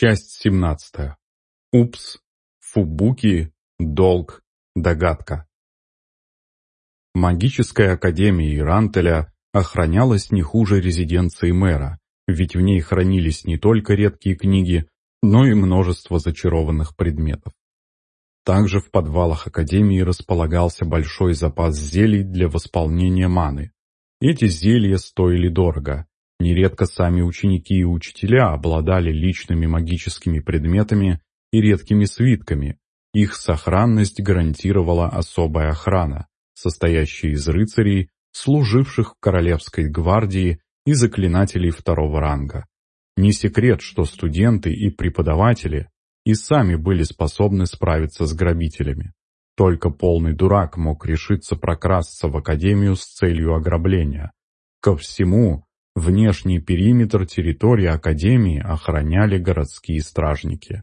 Часть 17. Упс, Фубуки, Долг, Догадка. Магическая академия Ирантеля охранялась не хуже резиденции мэра, ведь в ней хранились не только редкие книги, но и множество зачарованных предметов. Также в подвалах Академии располагался большой запас зелий для восполнения маны. Эти зелья стоили дорого. Нередко сами ученики и учителя обладали личными магическими предметами и редкими свитками. Их сохранность гарантировала особая охрана, состоящая из рыцарей, служивших в Королевской гвардии и заклинателей второго ранга. Не секрет, что студенты и преподаватели и сами были способны справиться с грабителями. Только полный дурак мог решиться прокрасться в академию с целью ограбления. Ко всему, внешний периметр территории академии охраняли городские стражники.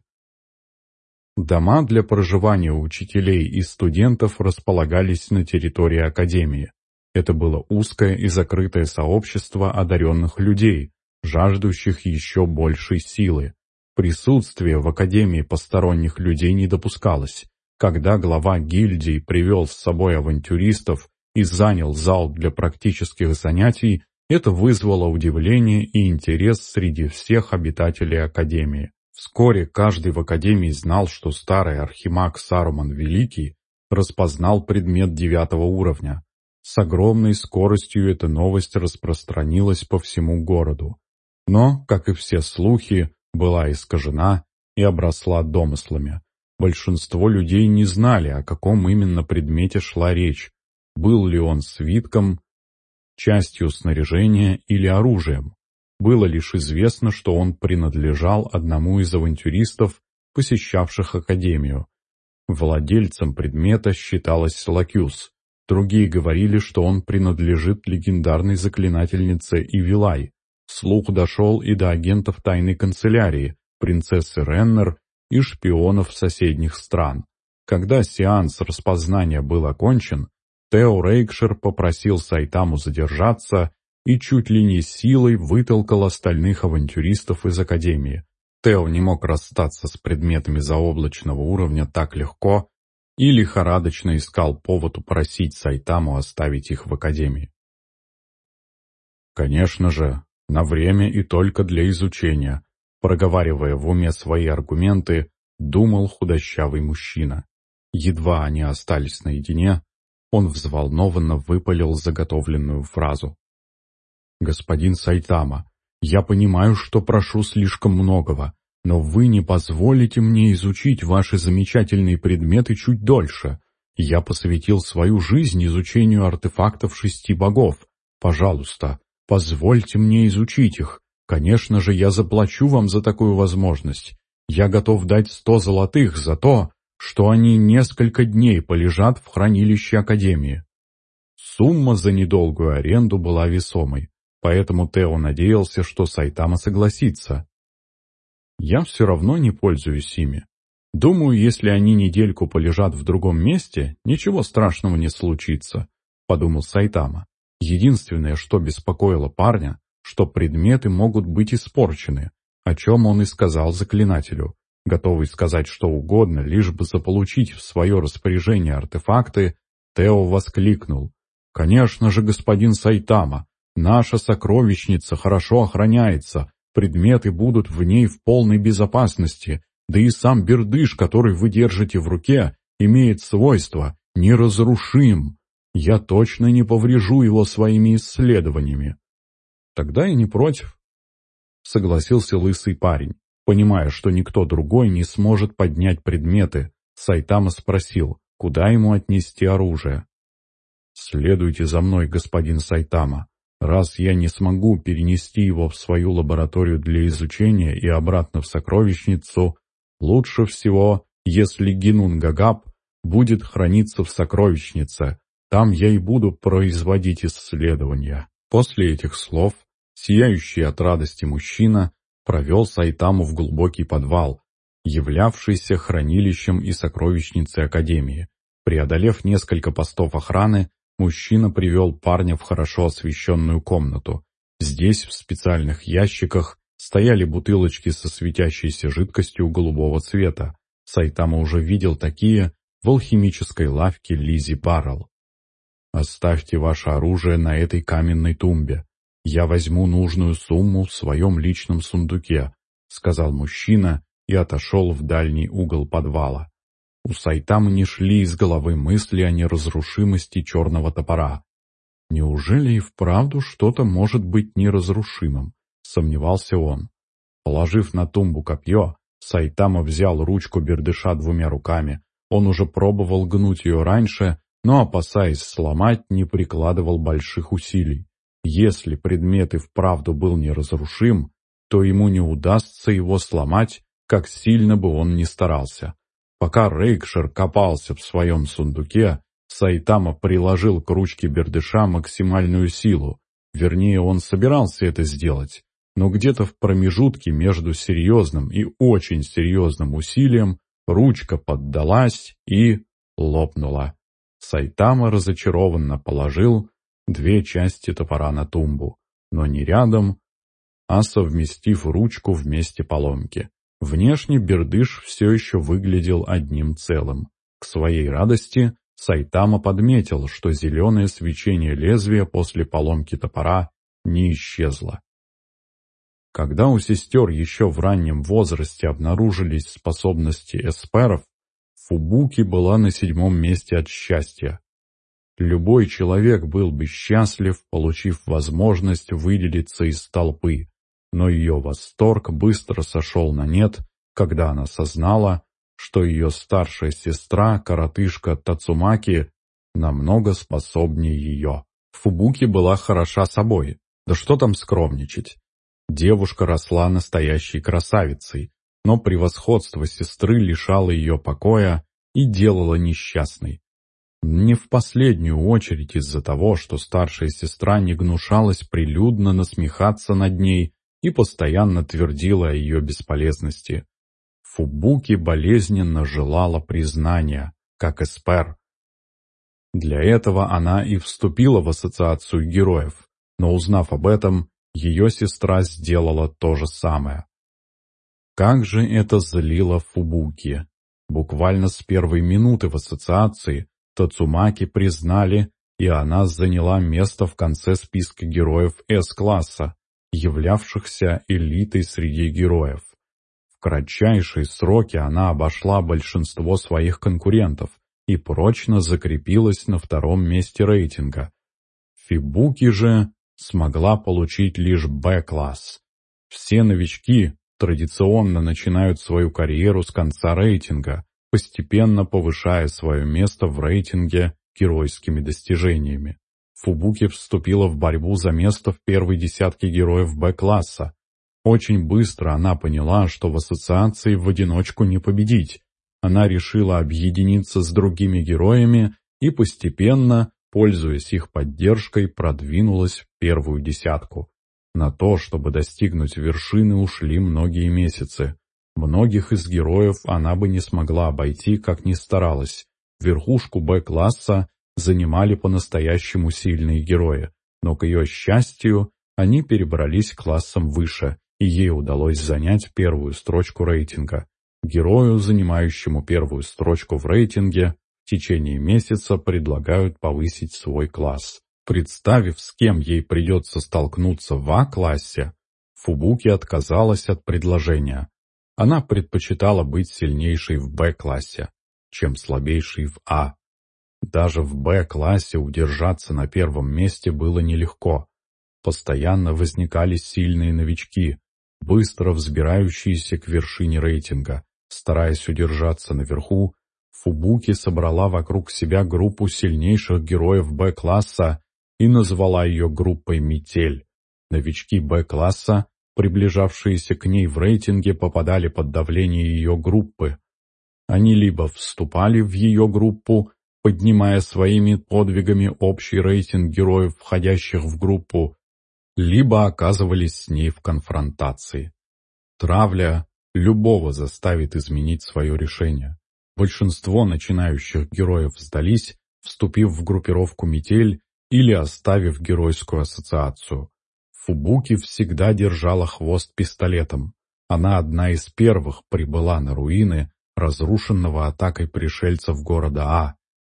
Дома для проживания учителей и студентов располагались на территории академии. Это было узкое и закрытое сообщество одаренных людей, жаждущих еще большей силы, Присутствие в Академии посторонних людей не допускалось. Когда глава гильдии привел с собой авантюристов и занял зал для практических занятий, это вызвало удивление и интерес среди всех обитателей Академии. Вскоре каждый в Академии знал, что старый архимаг Саруман Великий распознал предмет девятого уровня. С огромной скоростью эта новость распространилась по всему городу. Но, как и все слухи, была искажена и обросла домыслами. Большинство людей не знали, о каком именно предмете шла речь, был ли он свитком, частью снаряжения или оружием. Было лишь известно, что он принадлежал одному из авантюристов, посещавших Академию. Владельцем предмета считалась Лакюс. Другие говорили, что он принадлежит легендарной заклинательнице Ивилай. Слух дошел и до агентов тайной канцелярии, принцессы Реннер и шпионов соседних стран. Когда сеанс распознания был окончен, Тео Рейкшир попросил Сайтаму задержаться и чуть ли не силой вытолкал остальных авантюристов из Академии. Тео не мог расстаться с предметами заоблачного уровня так легко и лихорадочно искал повод упросить Сайтаму оставить их в Академии. Конечно же, на время и только для изучения, проговаривая в уме свои аргументы, думал худощавый мужчина. Едва они остались наедине, он взволнованно выпалил заготовленную фразу. «Господин Сайтама, я понимаю, что прошу слишком многого, но вы не позволите мне изучить ваши замечательные предметы чуть дольше. Я посвятил свою жизнь изучению артефактов шести богов. Пожалуйста, Позвольте мне изучить их. Конечно же, я заплачу вам за такую возможность. Я готов дать сто золотых за то, что они несколько дней полежат в хранилище Академии. Сумма за недолгую аренду была весомой, поэтому Тео надеялся, что Сайтама согласится. Я все равно не пользуюсь ими. Думаю, если они недельку полежат в другом месте, ничего страшного не случится, подумал Сайтама. Единственное, что беспокоило парня, что предметы могут быть испорчены, о чем он и сказал заклинателю, готовый сказать что угодно, лишь бы заполучить в свое распоряжение артефакты, Тео воскликнул. «Конечно же, господин Сайтама, наша сокровищница хорошо охраняется, предметы будут в ней в полной безопасности, да и сам бердыш, который вы держите в руке, имеет свойство неразрушим. Я точно не поврежу его своими исследованиями. Тогда и не против. Согласился лысый парень, понимая, что никто другой не сможет поднять предметы. Сайтама спросил, куда ему отнести оружие. «Следуйте за мной, господин Сайтама. Раз я не смогу перенести его в свою лабораторию для изучения и обратно в сокровищницу, лучше всего, если Гинун Гагаб будет храниться в сокровищнице, там я и буду производить исследования». После этих слов, сияющий от радости мужчина провел Сайтаму в глубокий подвал, являвшийся хранилищем и сокровищницей Академии. Преодолев несколько постов охраны, мужчина привел парня в хорошо освещенную комнату. Здесь, в специальных ящиках, стояли бутылочки со светящейся жидкостью голубого цвета. Сайтама уже видел такие в алхимической лавке Лизи Баррелл. «Оставьте ваше оружие на этой каменной тумбе. Я возьму нужную сумму в своем личном сундуке», — сказал мужчина и отошел в дальний угол подвала. У Сайтамы не шли из головы мысли о неразрушимости черного топора. Неужели и вправду что-то может быть неразрушимым? Сомневался он. Положив на тумбу копье, Сайтама взял ручку бердыша двумя руками. Он уже пробовал гнуть ее раньше, но, опасаясь сломать, не прикладывал больших усилий. Если предмет и вправду был неразрушим, то ему не удастся его сломать, как сильно бы он ни старался. Пока Рейкшир копался в своем сундуке, Сайтама приложил к ручке бердыша максимальную силу. Вернее, он собирался это сделать, но где-то в промежутке между серьезным и очень серьезным усилием ручка поддалась и лопнула. Сайтама разочарованно положил две части топора на тумбу, но не рядом, а совместив ручку вместе поломки. Внешне бердыш все еще выглядел одним целым. К своей радости Сайтама подметил, что зеленое свечение лезвия после поломки топора не исчезло. Когда у сестер еще в раннем возрасте обнаружились способности эсперов, Фубуки была на седьмом месте от счастья. Любой человек был бы счастлив, получив возможность выделиться из толпы, но ее восторг быстро сошел на нет, когда она сознала, что ее старшая сестра, коротышка Тацумаки, намного способнее ее. Фубуки была хороша собой, да что там скромничать. Девушка росла настоящей красавицей, но превосходство сестры лишало ее покоя и делало несчастной. Не в последнюю очередь из-за того, что старшая сестра не гнушалась прилюдно насмехаться над ней и постоянно твердила о ее бесполезности. Фубуки болезненно желала признания, как Эспер. Для этого она и вступила в ассоциацию героев, но узнав об этом, ее сестра сделала то же самое. Как же это злило Фубуки! Буквально с первой минуты в ассоциации Тацумаки признали, и она заняла место в конце списка героев С-класса, являвшихся элитой среди героев кратчайшие сроки она обошла большинство своих конкурентов и прочно закрепилась на втором месте рейтинга. Фибуки же смогла получить лишь Б-класс. Все новички традиционно начинают свою карьеру с конца рейтинга, постепенно повышая свое место в рейтинге геройскими достижениями. Фубуки вступила в борьбу за место в первой десятке героев Б-класса, очень быстро она поняла, что в ассоциации в одиночку не победить. Она решила объединиться с другими героями и постепенно, пользуясь их поддержкой, продвинулась в первую десятку. На то, чтобы достигнуть вершины, ушли многие месяцы. Многих из героев она бы не смогла обойти, как ни старалась. Верхушку Б-класса занимали по-настоящему сильные герои, но, к ее счастью, они перебрались классом выше, и ей удалось занять первую строчку рейтинга. Герою, занимающему первую строчку в рейтинге, в течение месяца предлагают повысить свой класс. Представив, с кем ей придется столкнуться в А-классе, Фубуки отказалась от предложения. Она предпочитала быть сильнейшей в Б-классе, чем слабейшей в А. Даже в Б-классе удержаться на первом месте было нелегко. Постоянно возникали сильные новички, быстро взбирающиеся к вершине рейтинга. Стараясь удержаться наверху, Фубуки собрала вокруг себя группу сильнейших героев Б-класса и назвала ее группой «Метель». Новички Б-класса, приближавшиеся к ней в рейтинге, попадали под давление ее группы. Они либо вступали в ее группу, поднимая своими подвигами общий рейтинг героев, входящих в группу, либо оказывались с ней в конфронтации. Травля любого заставит изменить свое решение. Большинство начинающих героев сдались, вступив в группировку «Метель» или оставив геройскую ассоциацию. Фубуки всегда держала хвост пистолетом. Она одна из первых прибыла на руины, разрушенного атакой пришельцев города А.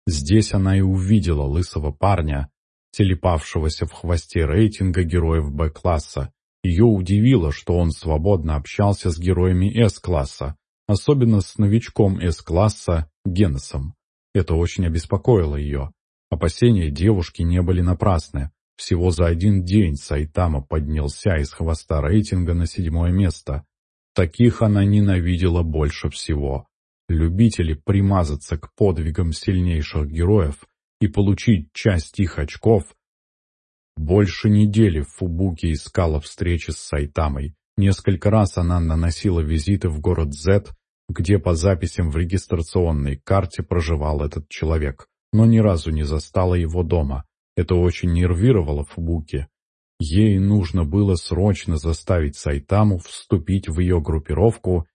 Здесь она и увидела лысого парня, телепавшегося в хвосте рейтинга героев Б-класса. Ее удивило, что он свободно общался с героями С-класса, особенно с новичком С-класса Генесом. Это очень обеспокоило ее. Опасения девушки не были напрасны. Всего за один день Сайтама поднялся из хвоста рейтинга на седьмое место. Таких она ненавидела больше всего. Любители примазаться к подвигам сильнейших героев и получить часть их очков. Больше недели Фубуки искала встречи с Сайтамой. Несколько раз она наносила визиты в город Z, где по записям в регистрационной карте проживал этот человек, но ни разу не застала его дома. Это очень нервировало Фубуки. Ей нужно было срочно заставить Сайтаму вступить в ее группировку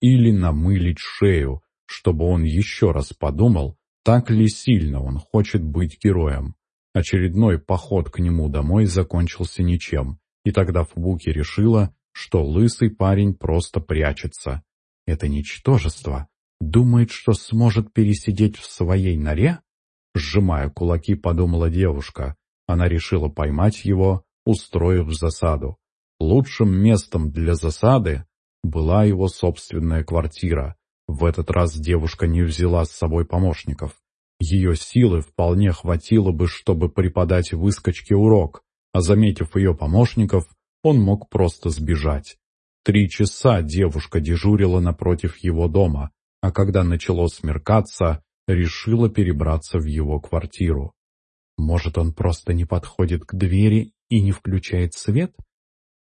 или намылить шею, чтобы он еще раз подумал, так ли сильно он хочет быть героем. Очередной поход к нему домой закончился ничем, и тогда Фубуки решила, что лысый парень просто прячется. Это ничтожество. Думает, что сможет пересидеть в своей норе? Сжимая кулаки, подумала девушка. Она решила поймать его, устроив засаду. Лучшим местом для засады была его собственная квартира. В этот раз девушка не взяла с собой помощников. Ее силы вполне хватило бы, чтобы преподать выскочке урок, а заметив ее помощников, он мог просто сбежать. Три часа девушка дежурила напротив его дома, а когда начало смеркаться, решила перебраться в его квартиру. Может, он просто не подходит к двери и не включает свет?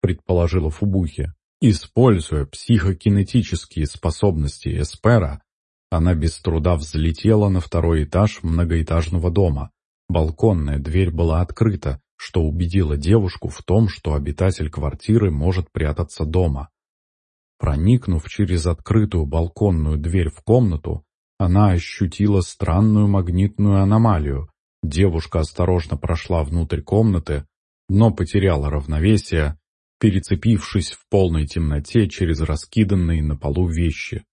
Предположила Фубухи. Используя психокинетические способности Эспера, она без труда взлетела на второй этаж многоэтажного дома. Балконная дверь была открыта, что убедило девушку в том, что обитатель квартиры может прятаться дома. Проникнув через открытую балконную дверь в комнату, она ощутила странную магнитную аномалию. Девушка осторожно прошла внутрь комнаты, но потеряла равновесие, перецепившись в полной темноте через раскиданные на полу вещи.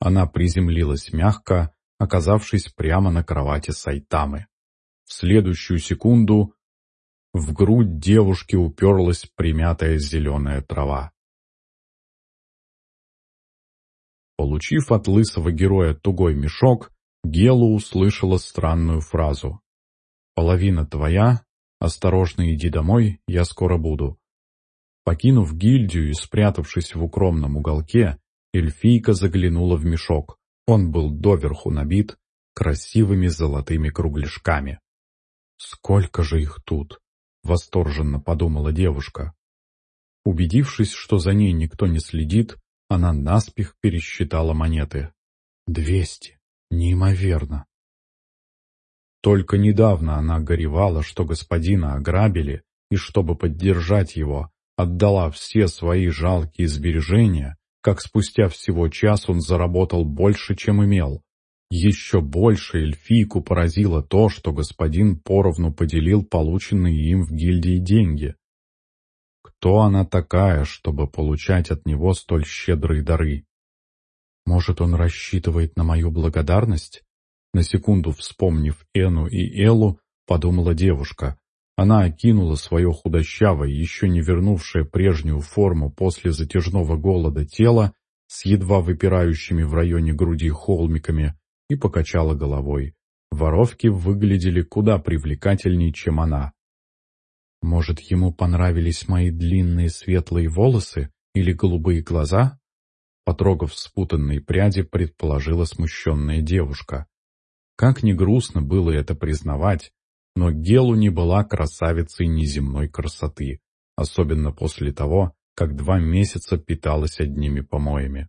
Она приземлилась мягко, оказавшись прямо на кровати Сайтамы. В следующую секунду в грудь девушки уперлась примятая зеленая трава. Получив от лысого героя тугой мешок, Гелу услышала странную фразу. «Половина твоя, осторожно иди домой, я скоро буду». Покинув гильдию и спрятавшись в укромном уголке, эльфийка заглянула в мешок. Он был доверху набит красивыми золотыми кругляшками. «Сколько же их тут!» — восторженно подумала девушка. Убедившись, что за ней никто не следит, она наспех пересчитала монеты. Двести. Неимоверно. Только недавно она горевала, что господина ограбили, и чтобы поддержать его, отдала все свои жалкие сбережения, как спустя всего час он заработал больше, чем имел. Еще больше эльфийку поразило то, что господин поровну поделил полученные им в гильдии деньги. Кто она такая, чтобы получать от него столь щедрые дары? Может, он рассчитывает на мою благодарность? На секунду вспомнив Эну и Элу, подумала девушка. Она окинула свое худощавое, еще не вернувшее прежнюю форму после затяжного голода тело с едва выпирающими в районе груди холмиками и покачала головой. Воровки выглядели куда привлекательнее, чем она. Может, ему понравились мои длинные светлые волосы или голубые глаза? Потрогав спутанные пряди, предположила смущенная девушка. Как ни грустно было это признавать, но Гелу не была красавицей неземной красоты, особенно после того, как два месяца питалась одними помоями.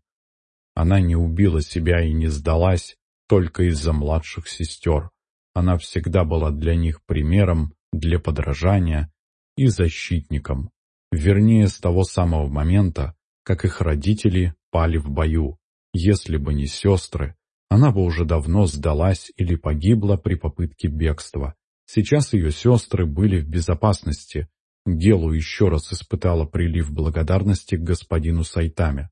Она не убила себя и не сдалась только из-за младших сестер. Она всегда была для них примером, для подражания, и защитником. Вернее, с того самого момента, как их родители пали в бою. Если бы не сестры, она бы уже давно сдалась или погибла при попытке бегства. Сейчас ее сестры были в безопасности, Гелу еще раз испытала прилив благодарности к господину Сайтаме.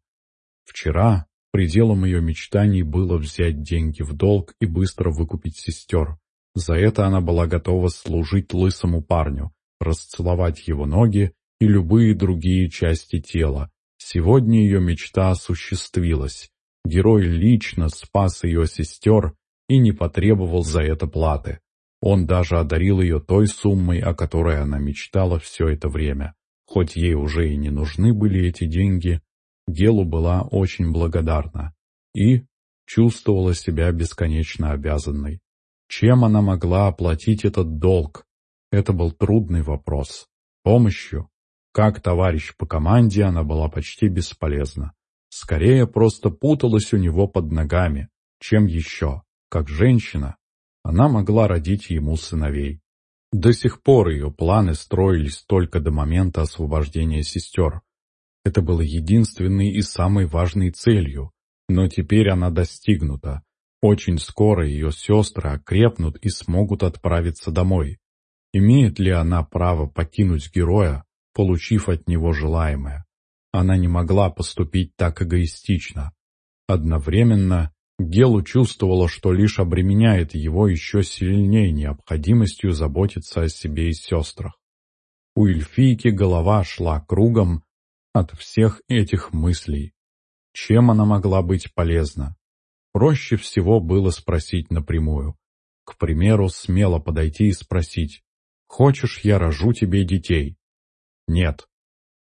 Вчера пределом ее мечтаний было взять деньги в долг и быстро выкупить сестер. За это она была готова служить лысому парню, расцеловать его ноги и любые другие части тела. Сегодня ее мечта осуществилась. Герой лично спас ее сестер и не потребовал за это платы. Он даже одарил ее той суммой, о которой она мечтала все это время. Хоть ей уже и не нужны были эти деньги, Гелу была очень благодарна и чувствовала себя бесконечно обязанной. Чем она могла оплатить этот долг? Это был трудный вопрос. Помощью? Как товарищ по команде она была почти бесполезна. Скорее просто путалась у него под ногами, чем еще. Как женщина, она могла родить ему сыновей. До сих пор ее планы строились только до момента освобождения сестер. Это было единственной и самой важной целью, но теперь она достигнута. Очень скоро ее сестры окрепнут и смогут отправиться домой. Имеет ли она право покинуть героя, получив от него желаемое? Она не могла поступить так эгоистично. Одновременно Гелу чувствовала, что лишь обременяет его еще сильнее необходимостью заботиться о себе и сестрах. У эльфийки голова шла кругом от всех этих мыслей. Чем она могла быть полезна? Проще всего было спросить напрямую. К примеру, смело подойти и спросить, «Хочешь, я рожу тебе детей?» «Нет».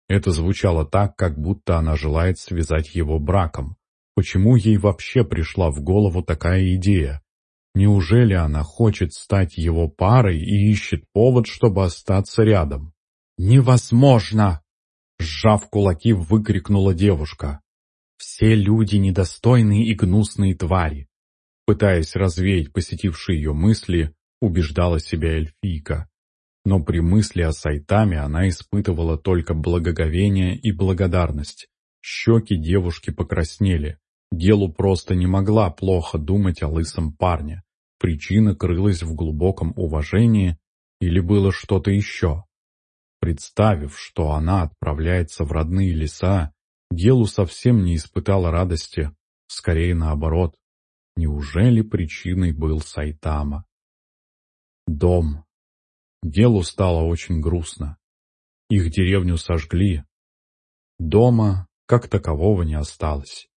Это звучало так, как будто она желает связать его браком. Почему ей вообще пришла в голову такая идея? Неужели она хочет стать его парой и ищет повод, чтобы остаться рядом? «Невозможно!» Сжав кулаки, выкрикнула девушка. «Все люди недостойные и гнусные твари!» Пытаясь развеять посетившие ее мысли, убеждала себя эльфийка. Но при мысли о Сайтаме она испытывала только благоговение и благодарность. Щеки девушки покраснели. Гелу просто не могла плохо думать о лысом парне. Причина крылась в глубоком уважении или было что-то еще. Представив, что она отправляется в родные леса, Гелу совсем не испытала радости, скорее наоборот. Неужели причиной был Сайтама? Дом. Гелу стало очень грустно. Их деревню сожгли. Дома как такового не осталось.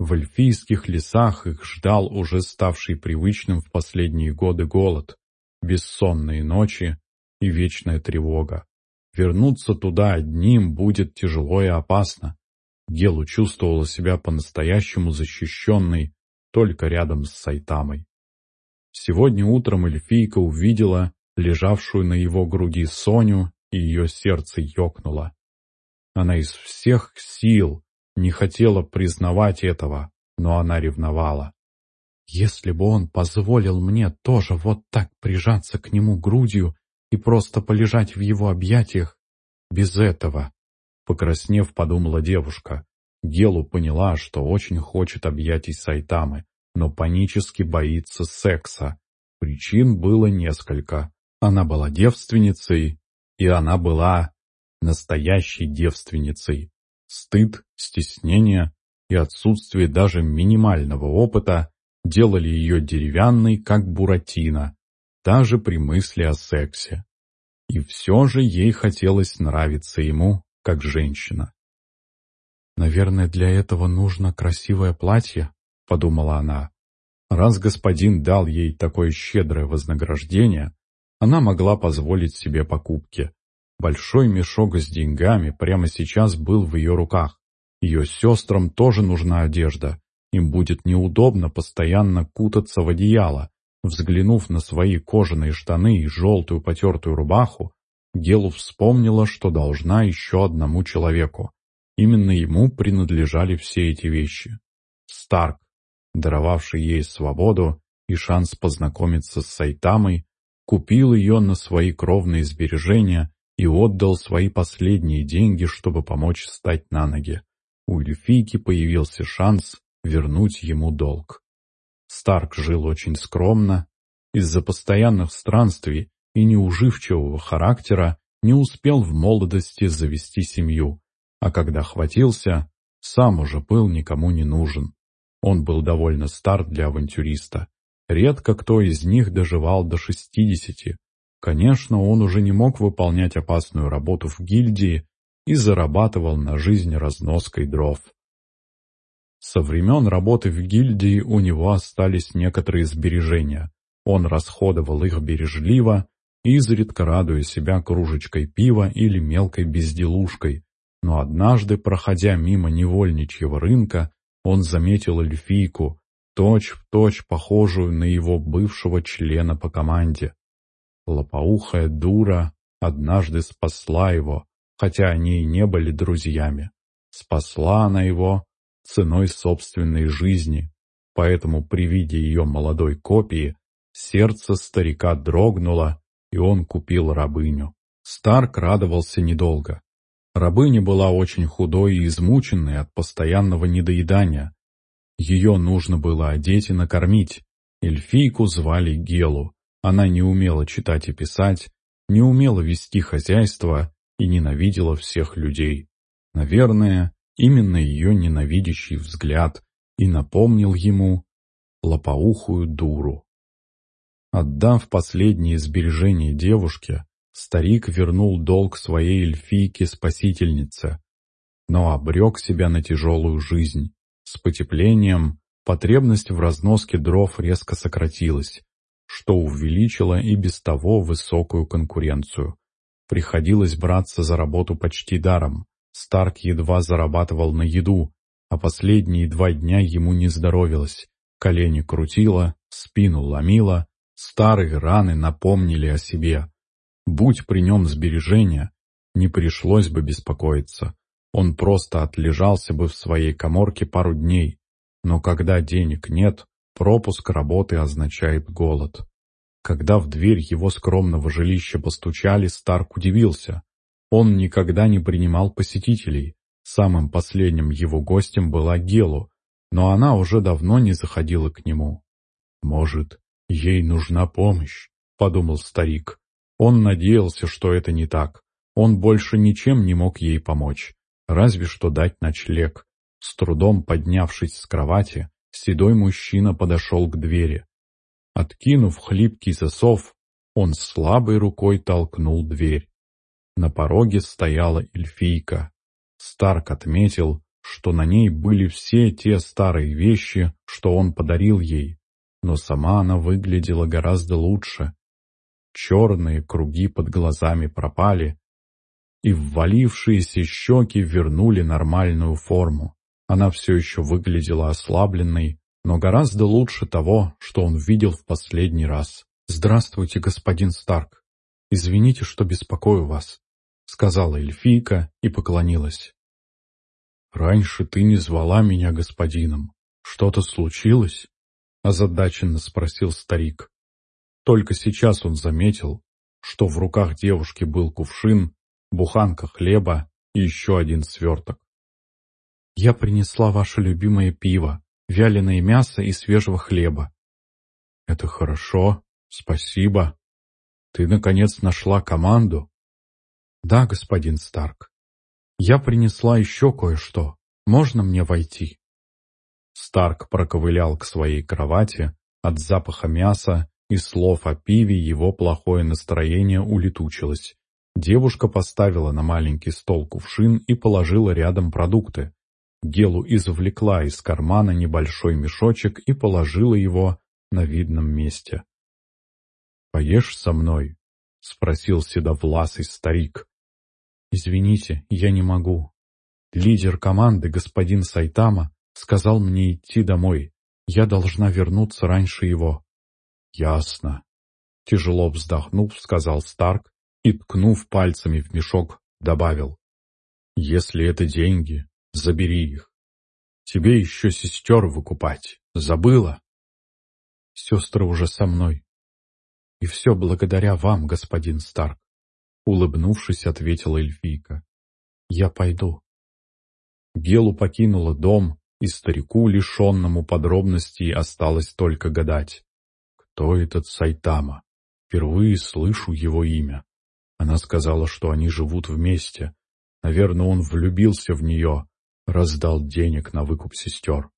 В эльфийских лесах их ждал уже ставший привычным в последние годы голод, бессонные ночи и вечная тревога. Вернуться туда одним будет тяжело и опасно. Гелу чувствовала себя по-настоящему защищенной только рядом с Сайтамой. Сегодня утром эльфийка увидела лежавшую на его груди Соню, и ее сердце ёкнуло. Она из всех сил не хотела признавать этого, но она ревновала. Если бы он позволил мне тоже вот так прижаться к нему грудью и просто полежать в его объятиях, без этого, покраснев, подумала девушка. Гелу поняла, что очень хочет объятий Сайтамы, но панически боится секса. Причин было несколько. Она была девственницей, и она была настоящей девственницей. Стыд, стеснение и отсутствие даже минимального опыта делали ее деревянной, как буратино, даже при мысли о сексе. И все же ей хотелось нравиться ему, как женщина. «Наверное, для этого нужно красивое платье», — подумала она. Раз господин дал ей такое щедрое вознаграждение, она могла позволить себе покупки. Большой мешок с деньгами прямо сейчас был в ее руках. Ее сестрам тоже нужна одежда. Им будет неудобно постоянно кутаться в одеяло. Взглянув на свои кожаные штаны и желтую потертую рубаху, Гелу вспомнила, что должна еще одному человеку. Именно ему принадлежали все эти вещи. Старк, даровавший ей свободу и шанс познакомиться с Сайтамой, купил ее на свои кровные сбережения и отдал свои последние деньги, чтобы помочь встать на ноги. У эльфийки появился шанс вернуть ему долг. Старк жил очень скромно. Из-за постоянных странствий и неуживчивого характера не успел в молодости завести семью, а когда хватился, сам уже был никому не нужен. Он был довольно стар для авантюриста. Редко кто из них доживал до шестидесяти. Конечно, он уже не мог выполнять опасную работу в гильдии и зарабатывал на жизнь разноской дров. Со времен работы в гильдии у него остались некоторые сбережения. Он расходовал их бережливо, изредка радуя себя кружечкой пива или мелкой безделушкой. Но однажды, проходя мимо невольничьего рынка, он заметил эльфийку, точь-в-точь точь похожую на его бывшего члена по команде. Лопоухая дура однажды спасла его, хотя они и не были друзьями. Спасла она его ценой собственной жизни, поэтому при виде ее молодой копии сердце старика дрогнуло, и он купил рабыню. Старк радовался недолго. Рабыня была очень худой и измученной от постоянного недоедания. Ее нужно было одеть и накормить. Эльфийку звали Гелу. Она не умела читать и писать, не умела вести хозяйство и ненавидела всех людей. Наверное, Именно ее ненавидящий взгляд и напомнил ему лопоухую дуру. Отдав последние сбережения девушке, старик вернул долг своей эльфийке-спасительнице, но обрек себя на тяжелую жизнь. С потеплением потребность в разноске дров резко сократилась, что увеличило и без того высокую конкуренцию. Приходилось браться за работу почти даром. Старк едва зарабатывал на еду, а последние два дня ему не здоровилось. Колени крутило, спину ломило, старые раны напомнили о себе. Будь при нем сбережения, не пришлось бы беспокоиться. Он просто отлежался бы в своей коморке пару дней. Но когда денег нет, пропуск работы означает голод. Когда в дверь его скромного жилища постучали, Старк удивился. Он никогда не принимал посетителей. Самым последним его гостем была Гелу, но она уже давно не заходила к нему. «Может, ей нужна помощь?» — подумал старик. Он надеялся, что это не так. Он больше ничем не мог ей помочь, разве что дать ночлег. С трудом поднявшись с кровати, седой мужчина подошел к двери. Откинув хлипкий засов, он слабой рукой толкнул дверь. На пороге стояла эльфийка. Старк отметил, что на ней были все те старые вещи, что он подарил ей, но сама она выглядела гораздо лучше. Черные круги под глазами пропали, и ввалившиеся щеки вернули нормальную форму. Она все еще выглядела ослабленной, но гораздо лучше того, что он видел в последний раз. «Здравствуйте, господин Старк. Извините, что беспокою вас сказала эльфийка и поклонилась. «Раньше ты не звала меня господином. Что-то случилось?» — озадаченно спросил старик. Только сейчас он заметил, что в руках девушки был кувшин, буханка хлеба и еще один сверток. «Я принесла ваше любимое пиво, вяленое мясо и свежего хлеба». «Это хорошо, спасибо. Ты, наконец, нашла команду?» «Да, господин Старк. Я принесла еще кое-что. Можно мне войти?» Старк проковылял к своей кровати, от запаха мяса и слов о пиве его плохое настроение улетучилось. Девушка поставила на маленький стол кувшин и положила рядом продукты. Гелу извлекла из кармана небольшой мешочек и положила его на видном месте. «Поешь со мной?» — спросил седовласый старик. «Извините, я не могу. Лидер команды, господин Сайтама, сказал мне идти домой. Я должна вернуться раньше его». «Ясно», — тяжело вздохнув, сказал Старк и, ткнув пальцами в мешок, добавил. «Если это деньги, забери их. Тебе еще сестер выкупать. Забыла?» «Сестры уже со мной. И все благодаря вам, господин Старк. Улыбнувшись, ответила эльфийка. «Я пойду». Гелу покинула дом, и старику, лишенному подробностей, осталось только гадать. Кто этот Сайтама? Впервые слышу его имя. Она сказала, что они живут вместе. Наверное, он влюбился в нее, раздал денег на выкуп сестер.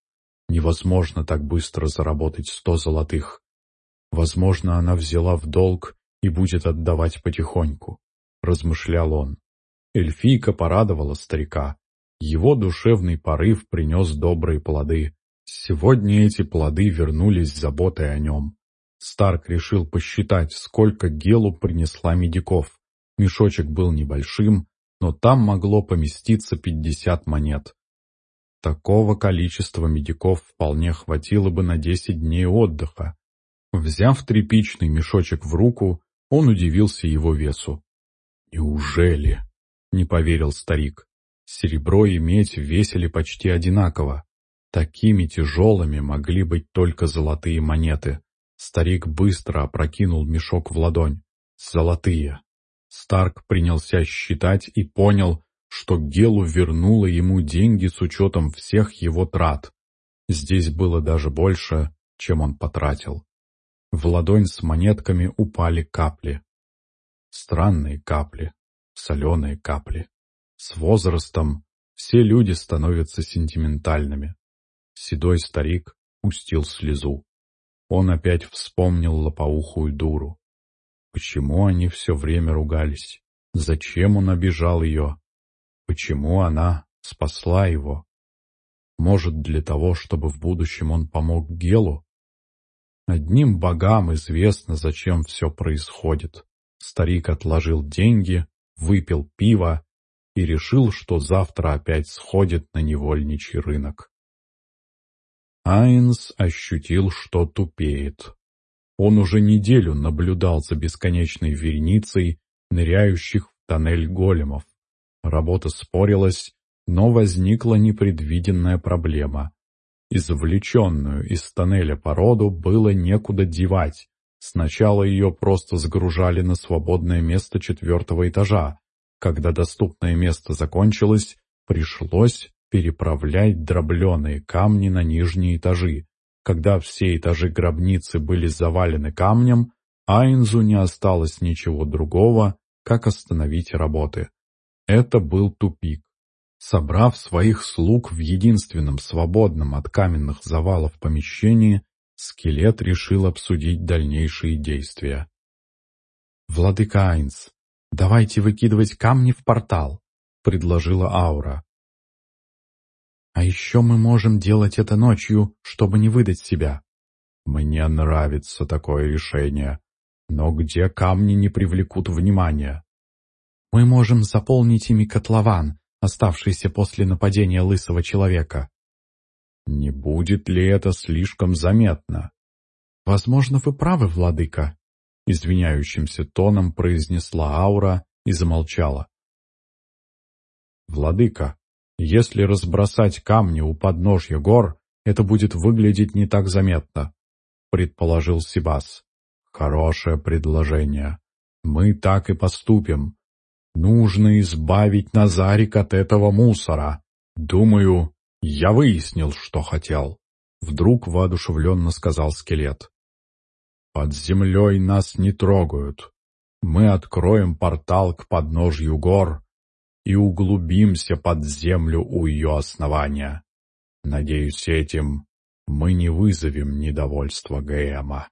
Невозможно так быстро заработать сто золотых. Возможно, она взяла в долг и будет отдавать потихоньку, размышлял он. Эльфийка порадовала старика. Его душевный порыв принес добрые плоды. Сегодня эти плоды вернулись заботой о нем. Старк решил посчитать, сколько Гелу принесла медиков. Мешочек был небольшим, но там могло поместиться пятьдесят монет. Такого количества медиков вполне хватило бы на десять дней отдыха. Взяв тряпичный мешочек в руку, он удивился его весу. «Неужели?» — не поверил старик. Серебро и медь весили почти одинаково. Такими тяжелыми могли быть только золотые монеты. Старик быстро опрокинул мешок в ладонь. Золотые. Старк принялся считать и понял, что Гелу вернула ему деньги с учетом всех его трат. Здесь было даже больше, чем он потратил. В ладонь с монетками упали капли. Странные капли, соленые капли. С возрастом все люди становятся сентиментальными. Седой старик пустил слезу. Он опять вспомнил лопоухую дуру. Почему они все время ругались? Зачем он обижал ее? Почему она спасла его? Может, для того, чтобы в будущем он помог Гелу? Одним богам известно, зачем все происходит. Старик отложил деньги, выпил пиво и решил, что завтра опять сходит на невольничий рынок. Айнс ощутил, что тупеет. Он уже неделю наблюдал за бесконечной вереницей ныряющих в тоннель големов. Работа спорилась, но возникла непредвиденная проблема. Извлеченную из тоннеля породу было некуда девать. Сначала ее просто сгружали на свободное место четвертого этажа. Когда доступное место закончилось, пришлось переправлять дробленые камни на нижние этажи. Когда все этажи гробницы были завалены камнем, Айнзу не осталось ничего другого, как остановить работы. Это был тупик. Собрав своих слуг в единственном свободном от каменных завалов помещении, скелет решил обсудить дальнейшие действия. «Владыка Айнс, давайте выкидывать камни в портал», — предложила Аура. «А еще мы можем делать это ночью, чтобы не выдать себя». «Мне нравится такое решение. Но где камни не привлекут внимания?» Мы можем заполнить ими котлован, оставшийся после нападения лысого человека. Не будет ли это слишком заметно? Возможно, вы правы, владыка, извиняющимся тоном произнесла аура и замолчала. Владыка, если разбросать камни у подножья гор, это будет выглядеть не так заметно, предположил Сибас. Хорошее предложение. Мы так и поступим. Нужно избавить Назарик от этого мусора. Думаю, я выяснил, что хотел. Вдруг воодушевленно сказал скелет. Под землей нас не трогают. Мы откроем портал к подножью гор и углубимся под землю у ее основания. Надеюсь, этим мы не вызовем недовольства Гэма.